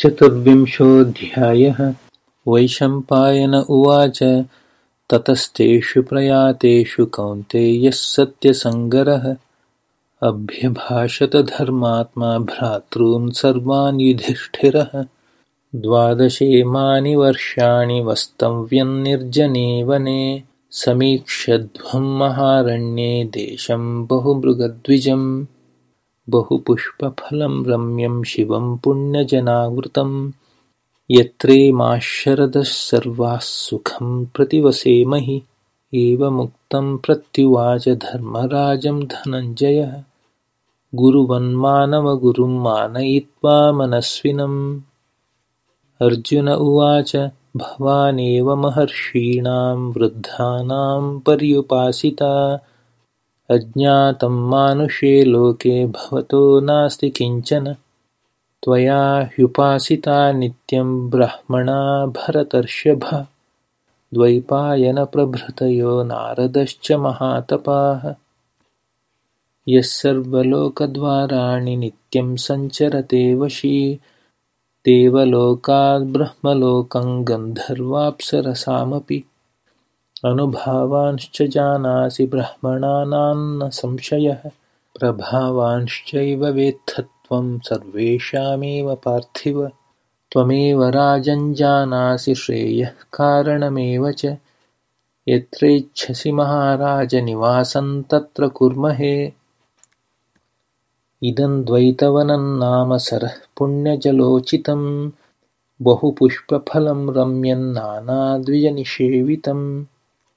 चतुर्विंशोऽध्यायः। वैशम्पायन उवाच ततस्तेषु प्रयातेषु कौन्तेयः सत्यसङ्गरः। अभ्यभाषत धर्मात्मा भ्रातॄन् सर्वान् युधिष्ठिरः। द्वादशेमानि वर्षाणि वस्तव्यन्निर्जने वने समीक्षध्वं महारण्ये देशं बहुमृगद्विजम् बहुपुष्पफलं रम्यं शिवं पुण्यजनावृतं। यत्रेमाशरदः सर्वाः सुखं प्रतिवसेमहि। एवमुक्तं प्रत्युवाच धर्मराजं धनञ्जयः। गुरुवन्मानवगुरुं मानयित्वा मनस्विनम् अर्जुन उवाच भवानेव महर्षीणां वृद्धानां पर्युपासिता अज्ञातं मानुषे लोके भवतो नास्ति किञ्चन। त्वया ह्युपासिता नित्यं ब्रह्मणा भरतर्षभ। द्वैपायनप्रभृतयो नारदश्च महातपाः। यः सर्वलोकद्वाराणि नित्यं सञ्चरते वशी देवलोकाद्ब्रह्मलोकं गन्धर्वाप्सरसामपि अनुभावांश्च जानासि ब्रह्मणानान्न संशयः। प्रभावांश्चैव वेत्थत्वं सर्वेषामेव पार्थिव। त्वमेव राजञ्जानासि श्रेयः कारणमेव च। यत्रेच्छसि महाराजनिवासं तत्र कुर्महे। इदं द्वैतवनं नाम सरः पुण्यजलोचितं। बहुपुष्पफलं रम्यं नानाद्विजनिषेवितम्